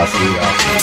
Ross. Lee Ross.